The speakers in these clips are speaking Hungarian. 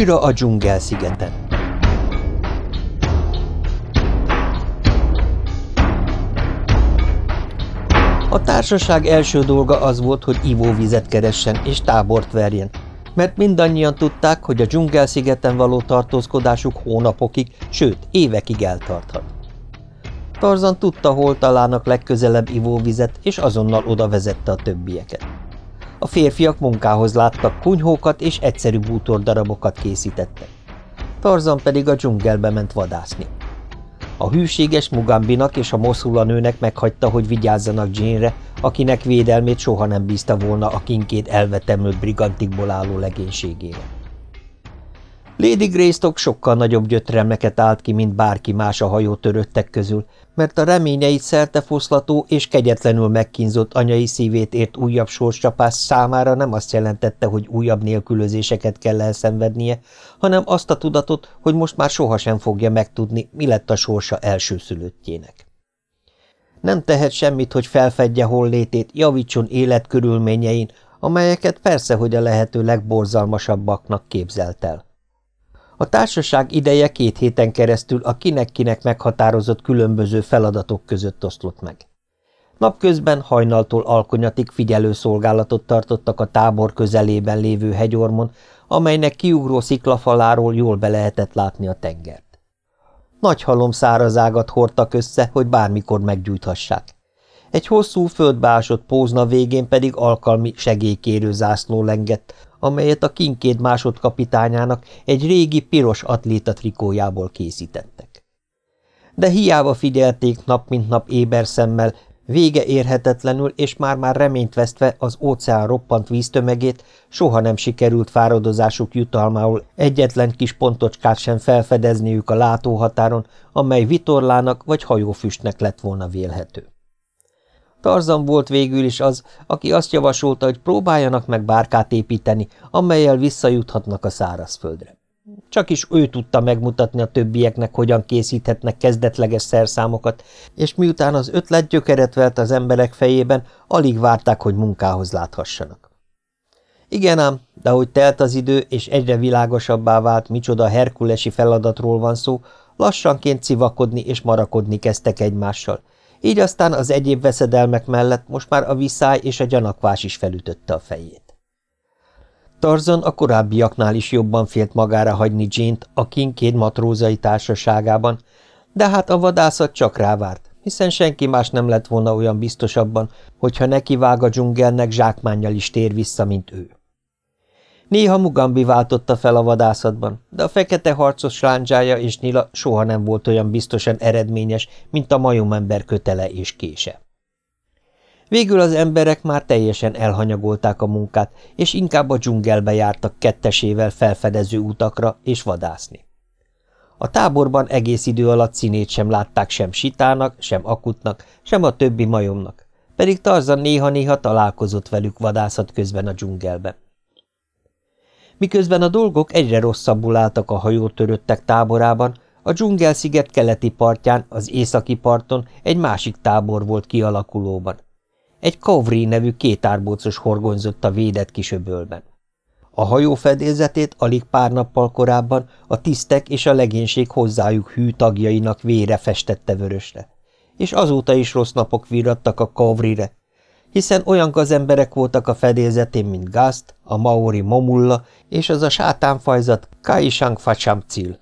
Újra a dzsungel-szigeten A társaság első dolga az volt, hogy ivóvizet keressen és tábort verjen, mert mindannyian tudták, hogy a dzsungel-szigeten való tartózkodásuk hónapokig, sőt évekig eltarthat. Tarzan tudta, hol találnak legközelebb ivóvizet, és azonnal oda vezette a többieket. A férfiak munkához láttak, kunyhókat és egyszerű bútordarabokat készítettek. Tarzan pedig a dzsungelbe ment vadászni. A hűséges Mugambinak és a Moszula nőnek meghagyta, hogy vigyázzanak Jane-re, akinek védelmét soha nem bízta volna a kinkét elvetemült brigantikból álló legénységére. Lady Greystock sokkal nagyobb gyötrelmeket állt ki, mint bárki más a hajó töröttek közül, mert a reményeit szertefoszlató és kegyetlenül megkínzott anyai szívét ért újabb sorscsapás számára nem azt jelentette, hogy újabb nélkülözéseket kell elszenvednie, hanem azt a tudatot, hogy most már sohasem fogja megtudni, mi lett a sorsa elsőszülöttjének. Nem tehet semmit, hogy felfedje hollétét, javítson életkörülményein, amelyeket persze, hogy a lehető legborzalmasabbaknak képzelt el. A társaság ideje két héten keresztül a kinek-kinek meghatározott különböző feladatok között oszlott meg. Napközben hajnaltól alkonyatig figyelő szolgálatot tartottak a tábor közelében lévő hegyormon, amelynek kiugró sziklafaláról jól be lehetett látni a tengert. Nagy halom szárazágat hordtak össze, hogy bármikor meggyújthassák. Egy hosszú földbeásott pózna végén pedig alkalmi segélykérő zászló lengett, amelyet a kinkéd másodkapitányának egy régi piros atléta trikójából készítettek. De hiába figyelték nap mint nap éber szemmel, vége érhetetlenül és már-már reményt vesztve az óceán roppant víztömegét, soha nem sikerült fáradozásuk jutalmául egyetlen kis pontocskát sem felfedezniük a látóhatáron, amely vitorlának vagy hajófüstnek lett volna vélhető. Tarzan volt végül is az, aki azt javasolta, hogy próbáljanak meg bárkát építeni, amelyel visszajuthatnak a szárazföldre. Csak is ő tudta megmutatni a többieknek, hogyan készíthetnek kezdetleges szerszámokat, és miután az ötlet gyökeret vert az emberek fejében, alig várták, hogy munkához láthassanak. Igen ám, de hogy telt az idő, és egyre világosabbá vált, micsoda herkulesi feladatról van szó, lassanként civakodni és marakodni kezdtek egymással, így aztán az egyéb veszedelmek mellett most már a viszály és a gyanakvás is felütötte a fejét. Tarzan a korábbiaknál is jobban félt magára hagyni Jane-t a kinkéd matrózai társaságában, de hát a vadászat csak rávárt, hiszen senki más nem lett volna olyan biztosabban, hogyha neki vág a dzsungelnek zsákmánnyal is tér vissza, mint ő. Néha Mugambi váltotta fel a vadászatban, de a fekete harcos rándzsája és Nila soha nem volt olyan biztosan eredményes, mint a majomember kötele és kése. Végül az emberek már teljesen elhanyagolták a munkát, és inkább a dzsungelbe jártak kettesével felfedező utakra és vadászni. A táborban egész idő alatt színét sem látták sem Sitának, sem Akutnak, sem a többi majomnak, pedig Tarzan néha-néha találkozott velük vadászat közben a dzsungelben. Miközben a dolgok egyre rosszabbul álltak a hajótöröttek táborában, a dzsungelsziget keleti partján, az északi parton egy másik tábor volt kialakulóban. Egy Kovri nevű kétárbócos horgonyzott a védett kisöbölben. A hajó fedélzetét alig pár nappal korábban a tisztek és a legénység hozzájuk hű tagjainak vére festette vörösre, és azóta is rossz napok virradtak a Kovrire, hiszen olyan gazemberek voltak a fedélzetén, mint Gast, a Maori Momulla és az a sátánfajzat Kaisang Fachamcil.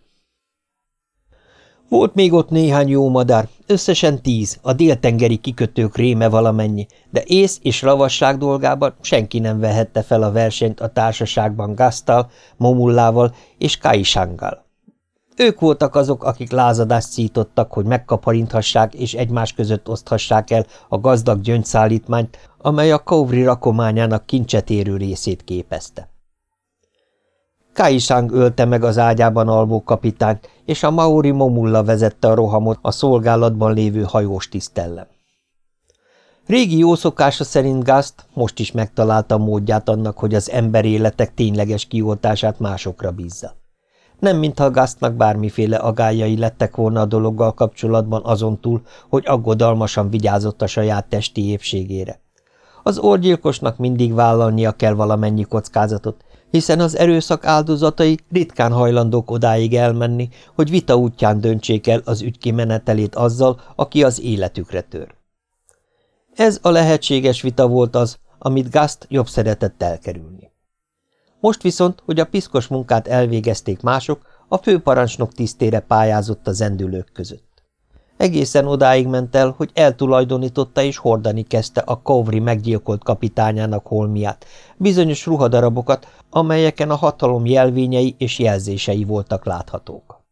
Volt még ott néhány jó madár, összesen tíz, a déltengeri kikötők réme valamennyi, de ész és ravasság dolgában senki nem vehette fel a versenyt a társaságban Gasztal, Momullával és Kaisanggal. Ők voltak azok, akik lázadást szítottak, hogy megkaparinthassák és egymás között oszthassák el a gazdag gyöngyszállítmányt, amely a Kovri rakományának kincset érő részét képezte. Kaisang ölte meg az ágyában alvó kapitányt, és a Maori Momulla vezette a rohamot a szolgálatban lévő hajós tisztellem. Régi jó szerint Gast most is megtalálta módját annak, hogy az ember életek tényleges kioltását másokra bízza. Nem mintha Gastnak bármiféle agályai lettek volna a dologgal kapcsolatban azon túl, hogy aggodalmasan vigyázott a saját testi épségére. Az orgyilkosnak mindig vállalnia kell valamennyi kockázatot, hiszen az erőszak áldozatai ritkán hajlandók odáig elmenni, hogy vita útján döntsék el az ügy kimenetelét azzal, aki az életükre tör. Ez a lehetséges vita volt az, amit Gast jobb szeretett elkerülni. Most viszont, hogy a piszkos munkát elvégezték mások, a főparancsnok tisztére pályázott a zendülők között. Egészen odáig ment el, hogy eltulajdonította és hordani kezdte a Kovri meggyilkolt kapitányának holmiát, bizonyos ruhadarabokat, amelyeken a hatalom jelvényei és jelzései voltak láthatók.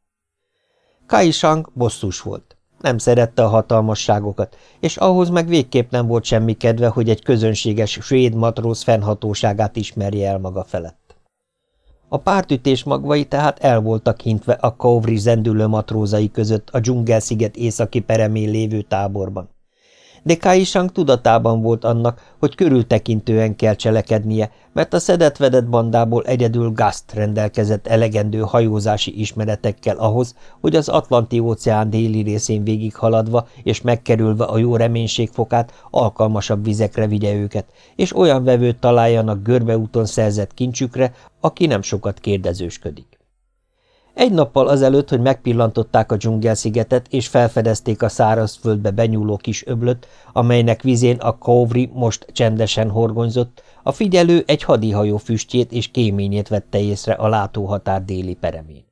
Kai Shang bosszus volt. Nem szerette a hatalmasságokat, és ahhoz meg végképp nem volt semmi kedve, hogy egy közönséges svéd matróz fennhatóságát ismerje el maga felett. A pártütés magvai tehát el voltak hintve a Kovri zendülő matrózai között a dzsungelsziget északi peremén lévő táborban de Kaisang tudatában volt annak, hogy körültekintően kell cselekednie, mert a szedetvedett bandából egyedül Gast rendelkezett elegendő hajózási ismeretekkel ahhoz, hogy az Atlanti-óceán déli részén végighaladva és megkerülve a jó reménységfokát alkalmasabb vizekre vigye őket, és olyan vevőt találjanak görbeúton szerzett kincsükre, aki nem sokat kérdezősködik. Egy nappal azelőtt, hogy megpillantották a dzsungelszigetet, és felfedezték a szárazföldbe benyúló kis öblöt, amelynek vizén a Kovri most csendesen horgonyzott, a figyelő egy hadihajó füstjét és kéményét vette észre a látóhatár déli peremén.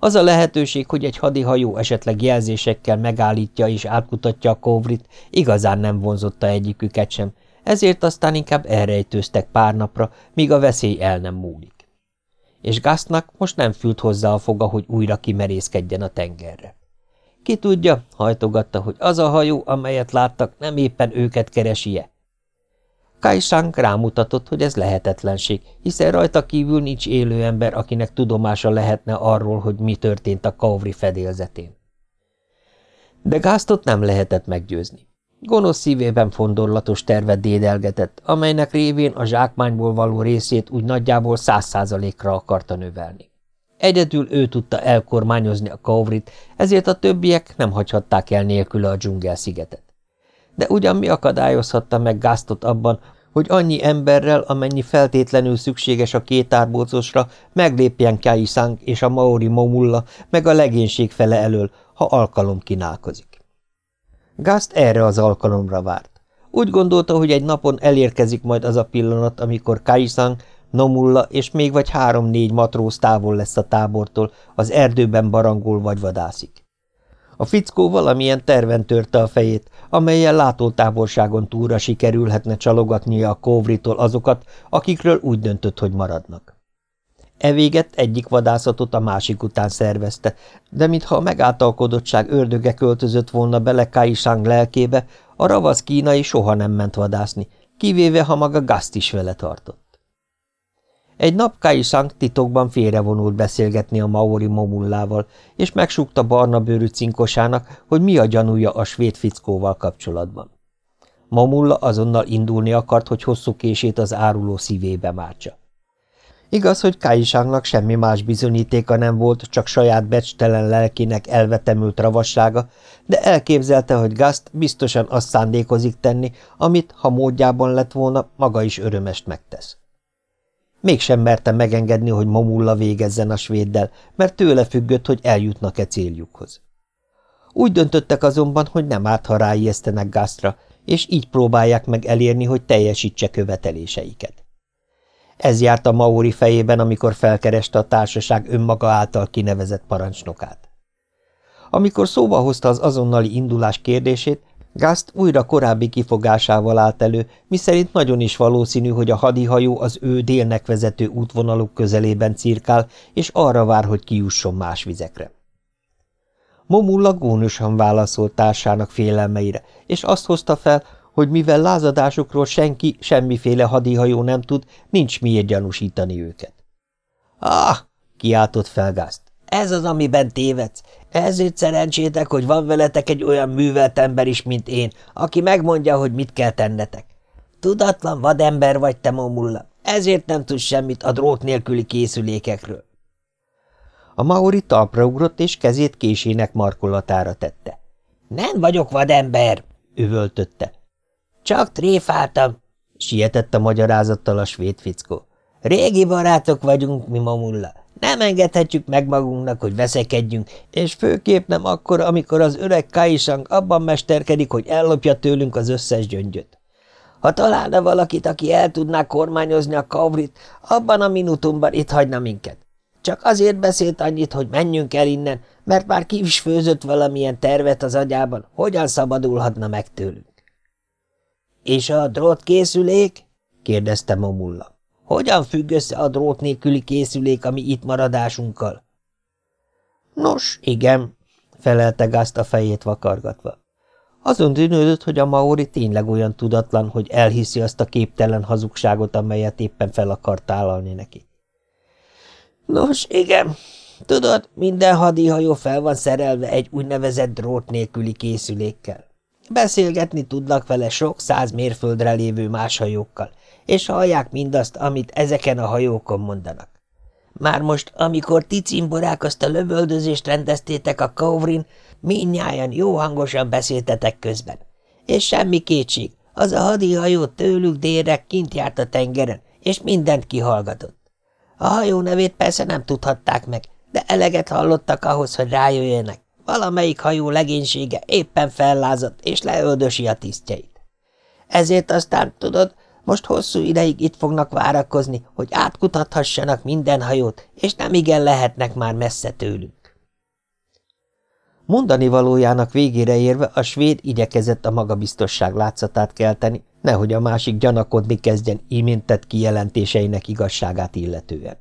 Az a lehetőség, hogy egy hadihajó esetleg jelzésekkel megállítja és átkutatja a Kovrit, igazán nem vonzotta egyiküket sem, ezért aztán inkább elrejtőztek pár napra, míg a veszély el nem múlik és Gastnak most nem fült hozzá a foga, hogy újra kimerészkedjen a tengerre. Ki tudja, hajtogatta, hogy az a hajó, amelyet láttak, nem éppen őket keresi-e. Kai Shang rámutatott, hogy ez lehetetlenség, hiszen rajta kívül nincs élő ember, akinek tudomása lehetne arról, hogy mi történt a Kauvri fedélzetén. De Gastot nem lehetett meggyőzni. Gonosz szívében fondorlatos tervet dédelgetett, amelynek révén a zsákmányból való részét úgy nagyjából száz százalékra akarta növelni. Egyedül ő tudta elkormányozni a kauvrit, ezért a többiek nem hagyhatták el nélküle a dzsungel szigetet. De ugyan mi akadályozhatta meg Gáztot abban, hogy annyi emberrel, amennyi feltétlenül szükséges a két árbócosra, meglépjen Kai Sang és a Maori Momulla, meg a legénység fele elől, ha alkalom kínálkozik. Gast erre az alkalomra várt. Úgy gondolta, hogy egy napon elérkezik majd az a pillanat, amikor Kaisan, Nomulla és még vagy három-négy matróz távol lesz a tábortól, az erdőben barangol vagy vadászik. A fickó valamilyen terven törte a fejét, amelyen látótávolságon túlra sikerülhetne csalogatnia a kóvritól azokat, akikről úgy döntött, hogy maradnak. Evéget egyik vadászatot a másik után szervezte, de mintha a megáltalkodottság ördöge költözött volna bele Kai Shang lelkébe, a ravasz kínai soha nem ment vadászni, kivéve, ha maga Gast is vele tartott. Egy nap Kai Shang titokban félrevonult beszélgetni a Maori Momullával, és megsúgta barna bőrű cinkosának, hogy mi a gyanúja a svéd fickóval kapcsolatban. Momulla azonnal indulni akart, hogy hosszú kését az áruló szívébe mártsa. Igaz, hogy Káisángnak semmi más bizonyítéka nem volt, csak saját becstelen lelkének elvetemült ravassága, de elképzelte, hogy Gast biztosan azt szándékozik tenni, amit, ha módjában lett volna, maga is örömest megtesz. Mégsem merte megengedni, hogy Momulla végezzen a svéddel, mert tőle függött, hogy eljutnak-e céljukhoz. Úgy döntöttek azonban, hogy nem árt, ha ráijesztenek Gastra, és így próbálják meg elérni, hogy teljesítse követeléseiket. Ez járt a Maori fejében, amikor felkereste a társaság önmaga által kinevezett parancsnokát. Amikor szóba hozta az azonnali indulás kérdését, Gast újra korábbi kifogásával állt elő, miszerint nagyon is valószínű, hogy a hadihajó az ő délnek vezető útvonaluk közelében cirkál, és arra vár, hogy kijusson más vizekre. Momulla gónosan válaszolt társának félelmeire, és azt hozta fel, hogy mivel lázadásukról senki, semmiféle hadihajó nem tud, nincs miért gyanúsítani őket. – Ah! – kiáltott fel Gázt. – Ez az, amiben tévedsz. Ezért szerencsétek, hogy van veletek egy olyan művelt ember is, mint én, aki megmondja, hogy mit kell tennetek. Tudatlan vadember vagy te, Momulla, ezért nem tudsz semmit a drót nélküli készülékekről. A Maori talpra ugrott, és kezét késének markolatára tette. – Nem vagyok vadember! – üvöltötte. Csak tréfáltam, sietett a magyarázattal a svéd fickó. Régi barátok vagyunk, mi mamulla. Nem engedhetjük meg magunknak, hogy veszekedjünk, és főképp nem akkor, amikor az öreg Kaisang abban mesterkedik, hogy ellopja tőlünk az összes gyöngyöt. Ha találna valakit, aki el tudná kormányozni a kavrit, abban a minutumban itt hagyna minket. Csak azért beszélt annyit, hogy menjünk el innen, mert már ki is főzött valamilyen tervet az agyában, hogyan szabadulhatna meg tőlünk. – És a drót készülék? – kérdezte Momulla. – Hogyan függ össze a drót nélküli készülék a mi itt maradásunkkal? – Nos, igen – felelte Gázt a fejét vakargatva. Azon dűnődött, hogy a Maori tényleg olyan tudatlan, hogy elhiszi azt a képtelen hazugságot, amelyet éppen fel akart állalni neki. Nos, igen. Tudod, minden hadihajó fel van szerelve egy úgynevezett drót nélküli készülékkel. Beszélgetni tudnak vele sok száz mérföldre lévő más hajókkal, és hallják mindazt, amit ezeken a hajókon mondanak. Már most, amikor ti cimborák azt a lövöldözést rendeztétek a Kovrin, minnyáján jó hangosan beszéltetek közben. És semmi kétség, az a hadihajó tőlük délre kint járt a tengeren, és mindent kihallgatott. A hajó nevét persze nem tudhatták meg, de eleget hallottak ahhoz, hogy rájöjjenek. Valamelyik hajó legénysége éppen fellázadt, és leöldösi a tisztjeit. Ezért aztán, tudod, most hosszú ideig itt fognak várakozni, hogy átkutathassanak minden hajót, és nem igen lehetnek már messze tőlünk. Mondani valójának végére érve a svéd igyekezett a magabiztosság látszatát kelteni, nehogy a másik gyanakodni kezdjen iméntett kijelentéseinek igazságát illetően.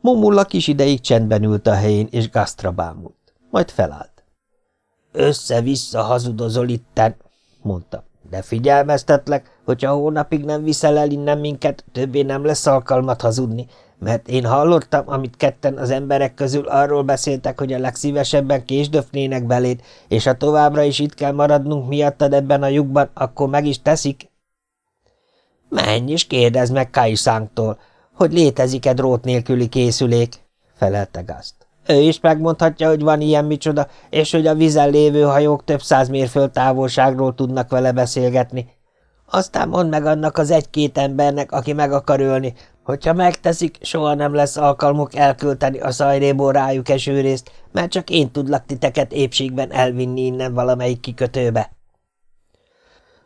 Momulla kis ideig csendben ült a helyén, és gasztra bámult. Majd felállt. – Össze-vissza hazudozol itten, mondta. De figyelmeztetlek, hogyha hónapig nem viszel el innen minket, többé nem lesz alkalmat hazudni, mert én hallottam, amit ketten az emberek közül arról beszéltek, hogy a legszívesebben késdöfnének beléd, és ha továbbra is itt kell maradnunk miattad ebben a lyukban, akkor meg is teszik. Menj és kérdezd meg Kaiszánktól, hogy létezik-e drót nélküli készülék, felelte Gaszt. Ő is megmondhatja, hogy van ilyen micsoda, és hogy a vizen lévő hajók több száz mérföld távolságról tudnak vele beszélgetni. Aztán mondd meg annak az egy-két embernek, aki meg akar ölni, hogyha megteszik, soha nem lesz alkalmuk elkölteni a szajréból rájuk esőrészt, mert csak én tudlak titeket épségben elvinni innen valamelyik kikötőbe.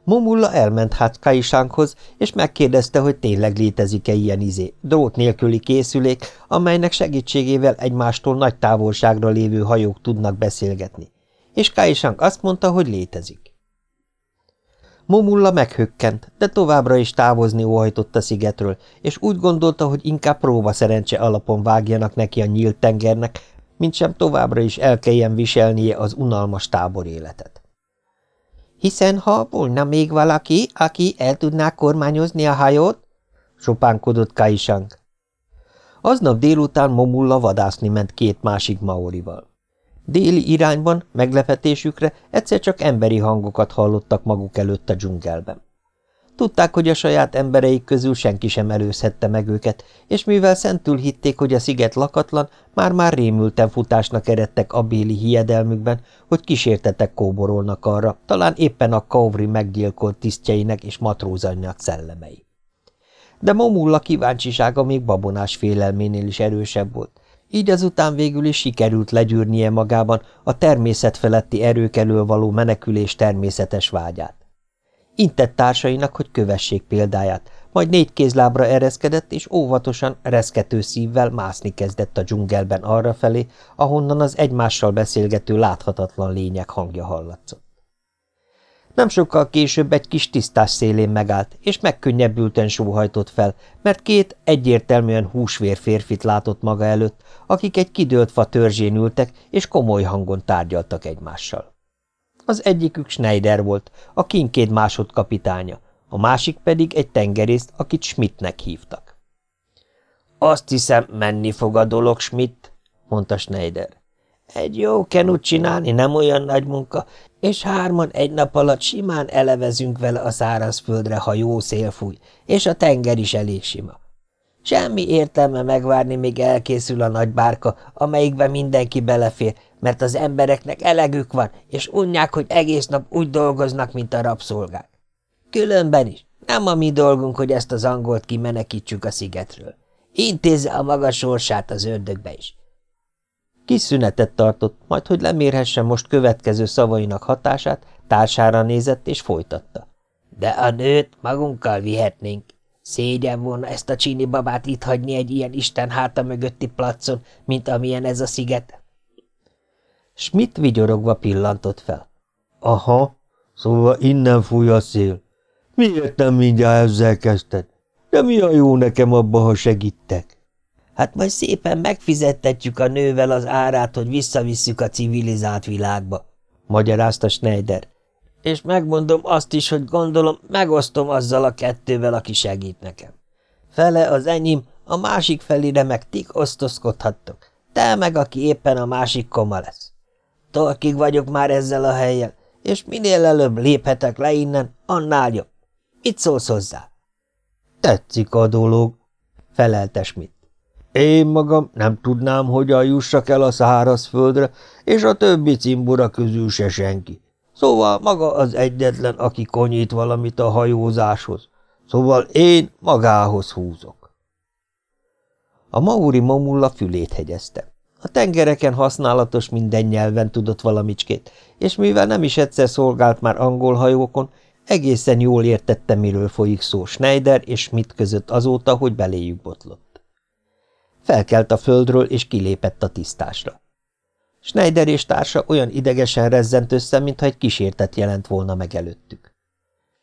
Momulla elment hát Kaisánkhoz, és megkérdezte, hogy tényleg létezik-e ilyen izé, drót nélküli készülék, amelynek segítségével egymástól nagy távolságra lévő hajók tudnak beszélgetni. És Kaisánk azt mondta, hogy létezik. Momulla meghökkent, de továbbra is távozni óhajtott a szigetről, és úgy gondolta, hogy inkább próba szerencse alapon vágjanak neki a nyílt tengernek, mint sem továbbra is el kelljen viselnie az unalmas táboréletet. Hiszen ha volna még valaki, aki el tudná kormányozni a hajót? sopánkodott Kaisang. Aznap délután Momulla vadászni ment két másik maorival. Déli irányban, meglepetésükre egyszer csak emberi hangokat hallottak maguk előtt a dzsungelben. Tudták, hogy a saját embereik közül senki sem előzhette meg őket, és mivel szentül hitték, hogy a sziget lakatlan, már-már rémülten futásnak eredtek a béli hiedelmükben, hogy kísértetek kóborolnak arra, talán éppen a Kauvri meggyilkolt tisztjeinek és matrózanynak szellemei. De Momulla kíváncsisága még babonás félelménél is erősebb volt, így azután végül is sikerült legyűrnie magában a természet feletti erők elől való menekülés természetes vágyát. Intett társainak, hogy kövessék példáját, majd négy kézlábra ereszkedett, és óvatosan, reszkető szívvel mászni kezdett a dzsungelben arrafelé, ahonnan az egymással beszélgető láthatatlan lények hangja hallatszott. Nem sokkal később egy kis tisztás szélén megállt, és megkönnyebbülten sóhajtott fel, mert két egyértelműen húsvér férfit látott maga előtt, akik egy kidőlt fa törzsén ültek, és komoly hangon tárgyaltak egymással. Az egyikük Schneider volt, a kinkéd másodkapitánya, a másik pedig egy tengerészt, akit Schmidtnek hívtak. – Azt hiszem, menni fog a dolog, Schmidt, mondta Schneider. Egy jó kenut csinálni nem olyan nagy munka, és hárman egy nap alatt simán elevezünk vele a szárazföldre, ha jó szél fúj, és a tenger is elég sima. Semmi értelme megvárni, míg elkészül a nagy bárka, amelyikbe mindenki belefér, mert az embereknek elegük van, és unják, hogy egész nap úgy dolgoznak, mint a rabszolgák. Különben is. Nem a mi dolgunk, hogy ezt az angolt kimenekítsük a szigetről. Intézze a maga sorsát az ördögbe is. Kis szünetet tartott, majd hogy lemérhesse most következő szavainak hatását, társára nézett és folytatta. De a nőt magunkkal vihetnénk. Szégyen volna ezt a csíni babát itt hagyni egy ilyen isten háta mögötti placon, mint amilyen ez a sziget. Schmidt vigyorogva pillantott fel. Aha, szóval innen fúj a szél. Miért nem mindjárt ezzel kezdted? De mi a jó nekem abba, ha segítek? Hát majd szépen megfizettetjük a nővel az árát, hogy visszavisszük a civilizált világba, magyarázta Schneider. És megmondom azt is, hogy gondolom, megosztom azzal a kettővel, aki segít nekem. Fele az enyém, a másik felére meg tik osztozkodhattok. Te meg, aki éppen a másik koma lesz. Torkig vagyok már ezzel a helyjel, és minél előbb léphetek le innen, annál jobb. Mit szólsz hozzá? Tetszik a dolog, felelte Schmidt. Én magam nem tudnám, hogyan jussak el a szárazföldre, és a többi cimbora közül se senki. Szóval maga az egyetlen, aki konyít valamit a hajózáshoz. Szóval én magához húzok. A mauri momulla fülét hegyezte. A tengereken használatos minden nyelven tudott valamicskét, és mivel nem is egyszer szolgált már angol hajókon, egészen jól értette, miről folyik szó Schneider és Schmidt között azóta, hogy beléjük botlott. Felkelt a földről, és kilépett a tisztásra. Schneider és társa olyan idegesen rezzent össze, mintha egy kísértet jelent volna meg előttük.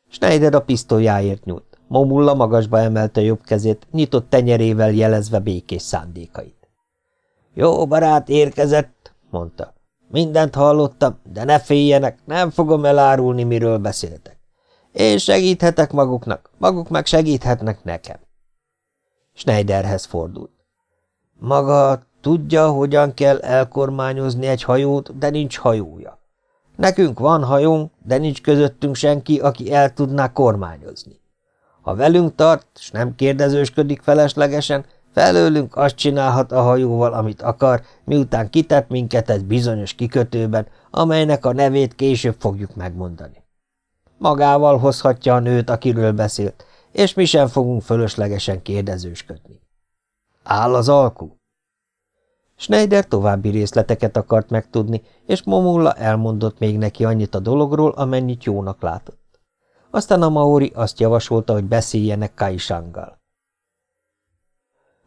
Schneider a pisztolyáért nyúlt. Momulla magasba emelte jobb kezét, nyitott tenyerével jelezve békés szándékait. – Jó barát érkezett, mondta. Mindent hallottam, de ne féljenek, nem fogom elárulni, miről beszéltek. Én segíthetek maguknak, maguk meg segíthetnek nekem. Schneiderhez fordult. Maga tudja, hogyan kell elkormányozni egy hajót, de nincs hajója. Nekünk van hajónk, de nincs közöttünk senki, aki el tudná kormányozni. Ha velünk tart, s nem kérdezősködik feleslegesen, felőlünk azt csinálhat a hajóval, amit akar, miután kitett minket egy bizonyos kikötőben, amelynek a nevét később fogjuk megmondani. Magával hozhatja a nőt, akiről beszélt, és mi sem fogunk fölöslegesen kérdezősködni. Áll az alkú? Schneider további részleteket akart megtudni, és Momulla elmondott még neki annyit a dologról, amennyit jónak látott. Aztán a Maori azt javasolta, hogy beszéljenek Kaisanggal.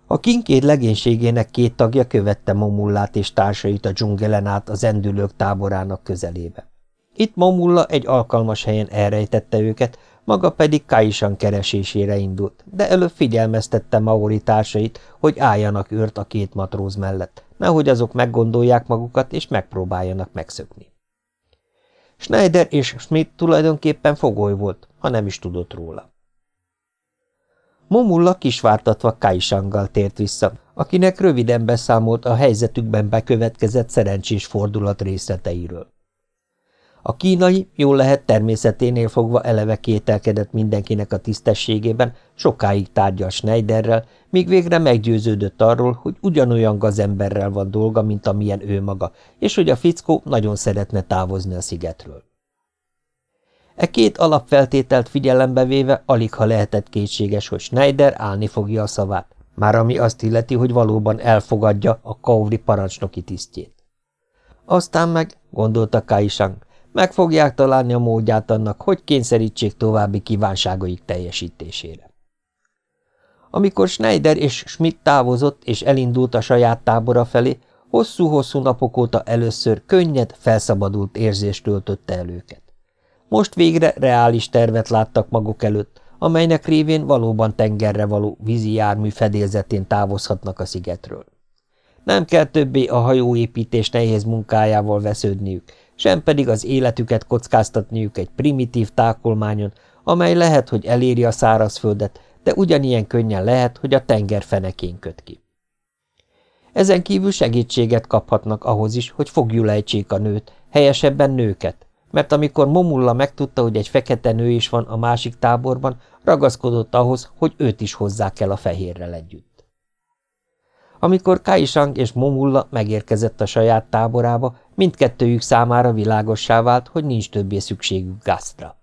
A kinkéd legénységének két tagja követte Momullát és társait a dzsungelen át az endülők táborának közelébe. Itt Momulla egy alkalmas helyen elrejtette őket, maga pedig Kaisan keresésére indult, de előbb figyelmeztette Maori társait, hogy álljanak őrt a két matróz mellett, nehogy azok meggondolják magukat és megpróbáljanak megszökni. Schneider és Schmidt tulajdonképpen fogoly volt, ha nem is tudott róla. Momulla kisvártatva Kaisanggal tért vissza, akinek röviden beszámolt a helyzetükben bekövetkezett szerencsés fordulat részleteiről. A kínai, jól lehet természeténél fogva eleve kételkedett mindenkinek a tisztességében, sokáig tárgyal Schneiderrel, míg végre meggyőződött arról, hogy ugyanolyan gazemberrel van dolga, mint amilyen ő maga, és hogy a fickó nagyon szeretne távozni a szigetről. E két alapfeltételt figyelembe véve alig ha lehetett kétséges, hogy Schneider állni fogja a szavát, már ami azt illeti, hogy valóban elfogadja a Kauvri parancsnoki tisztjét. Aztán meg, gondolta Kaisang, meg fogják találni a módját annak, hogy kényszerítsék további kívánságaik teljesítésére. Amikor Schneider és Schmidt távozott és elindult a saját tábora felé, hosszú-hosszú napok óta először könnyed, felszabadult érzést töltötte el őket. Most végre reális tervet láttak maguk előtt, amelynek révén valóban tengerre való vízi jármű fedélzetén távozhatnak a szigetről. Nem kell többé a hajóépítés nehéz munkájával vesződniük, sem pedig az életüket kockáztatniuk egy primitív tákolmányon, amely lehet, hogy eléri a szárazföldet, de ugyanilyen könnyen lehet, hogy a tenger fenekén köt ki. Ezen kívül segítséget kaphatnak ahhoz is, hogy fogjulejtsék a nőt, helyesebben nőket, mert amikor Momulla megtudta, hogy egy fekete nő is van a másik táborban, ragaszkodott ahhoz, hogy őt is hozzák el a fehérrel együtt. Amikor Kaisang és Momulla megérkezett a saját táborába, mindkettőjük számára világossá vált, hogy nincs többé szükségük gázra.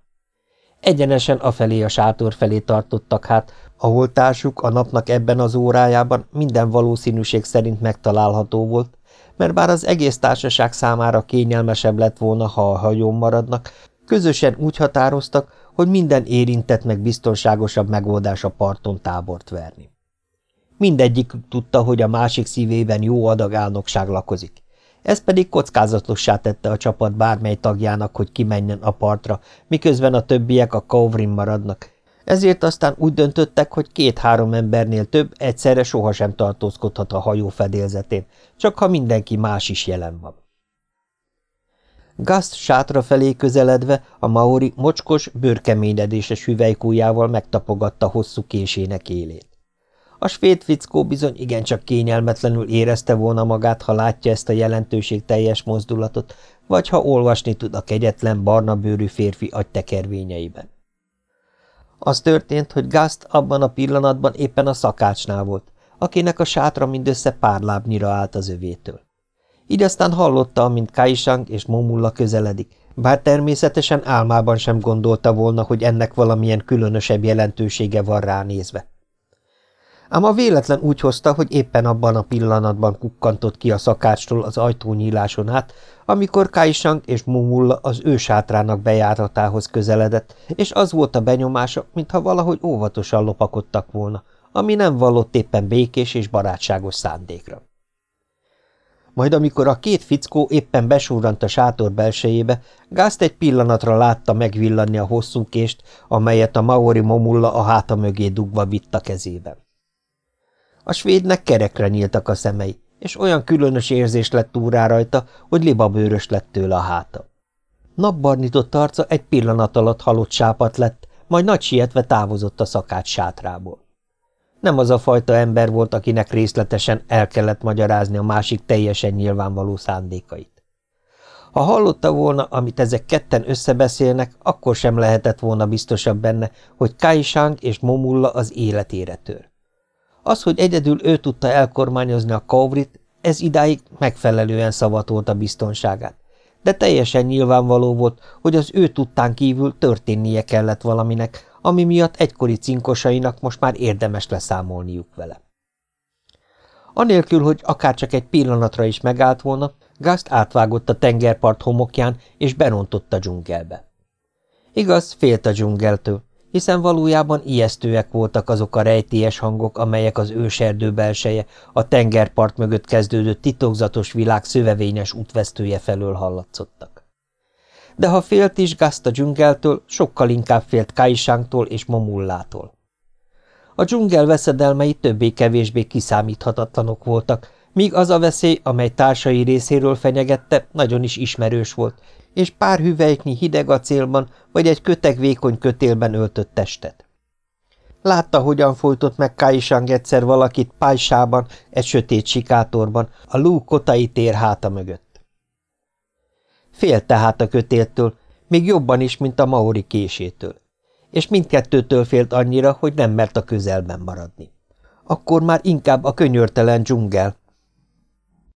egyenesen afelé a sátor felé tartottak hát, ahol társuk a napnak ebben az órájában minden valószínűség szerint megtalálható volt, mert bár az egész társaság számára kényelmesebb lett volna, ha a hajón maradnak, közösen úgy határoztak, hogy minden érintett meg biztonságosabb megoldás a parton tábort verni. Mindegyik tudta, hogy a másik szívében jó adag álnokság lakozik. Ez pedig kockázatossá tette a csapat bármely tagjának, hogy kimenjen a partra, miközben a többiek a Kauvrin maradnak. Ezért aztán úgy döntöttek, hogy két-három embernél több egyszerre sohasem tartózkodhat a hajó fedélzetén, csak ha mindenki más is jelen van. Gast sátra felé közeledve a Maori mocskos, bőrkeményedéses hüvelykújjával megtapogatta hosszú késének élét. A svéd fickó bizony igencsak kényelmetlenül érezte volna magát, ha látja ezt a jelentőség teljes mozdulatot, vagy ha olvasni tud a kegyetlen, barna bőrű férfi agytekervényeiben. Az történt, hogy Gast abban a pillanatban éppen a szakácsnál volt, akinek a sátra mindössze pár lábnyira állt az övétől. Így aztán hallotta, amint Kaisang és Momulla közeledik, bár természetesen álmában sem gondolta volna, hogy ennek valamilyen különösebb jelentősége van ránézve. Ám a véletlen úgy hozta, hogy éppen abban a pillanatban kukkantott ki a szakácstól az ajtónyíláson át, amikor Kaisang és Mumulla az ő sátrának bejáratához közeledett, és az volt a benyomása, mintha valahogy óvatosan lopakodtak volna, ami nem vallott éppen békés és barátságos szándékra. Majd amikor a két fickó éppen besúrant a sátor belsejébe, Gázt egy pillanatra látta megvillanni a hosszú kést, amelyet a Maori Momulla a háta mögé dugva vitt a kezében. A svédnek kerekre nyíltak a szemei, és olyan különös érzés lett túrá rajta, hogy libabőrös lett tőle a háta. Napbarnított arca egy pillanat alatt halott sápat lett, majd nagy sietve távozott a szakács sátrából. Nem az a fajta ember volt, akinek részletesen el kellett magyarázni a másik teljesen nyilvánvaló szándékait. Ha hallotta volna, amit ezek ketten összebeszélnek, akkor sem lehetett volna biztosabb benne, hogy Kaisang és Momulla az életére tör. Az, hogy egyedül ő tudta elkormányozni a Kauvrit, ez idáig megfelelően szavatolt a biztonságát, de teljesen nyilvánvaló volt, hogy az ő tudtán kívül történnie kellett valaminek, ami miatt egykori cinkosainak most már érdemes leszámolniuk vele. Anélkül, hogy akárcsak egy pillanatra is megállt volna, Gast átvágott a tengerpart homokján, és berontott a dzsungelbe. Igaz, félt a dzsungeltől, hiszen valójában ijesztőek voltak azok a rejtélyes hangok, amelyek az őserdő belseje, a tengerpart mögött kezdődő titokzatos világ szövevényes útvesztője felől hallatszottak. De ha félt is Gast a dzsungeltől, sokkal inkább félt Kaisangtól és Momullától. A dzsungel veszedelmei többé-kevésbé kiszámíthatatlanok voltak, míg az a veszély, amely társai részéről fenyegette, nagyon is ismerős volt, és pár hüvelyknyi hideg acélban vagy egy köteg vékony kötélben öltött testet. Látta, hogyan folytott meg Kaisang egyszer valakit Pájsában, egy sötét sikátorban, a Lú Kotai tér háta mögött. Félt tehát a kötéltől, még jobban is, mint a Maori késétől, és mindkettőtől félt annyira, hogy nem mert a közelben maradni. Akkor már inkább a könyörtelen dzsungel,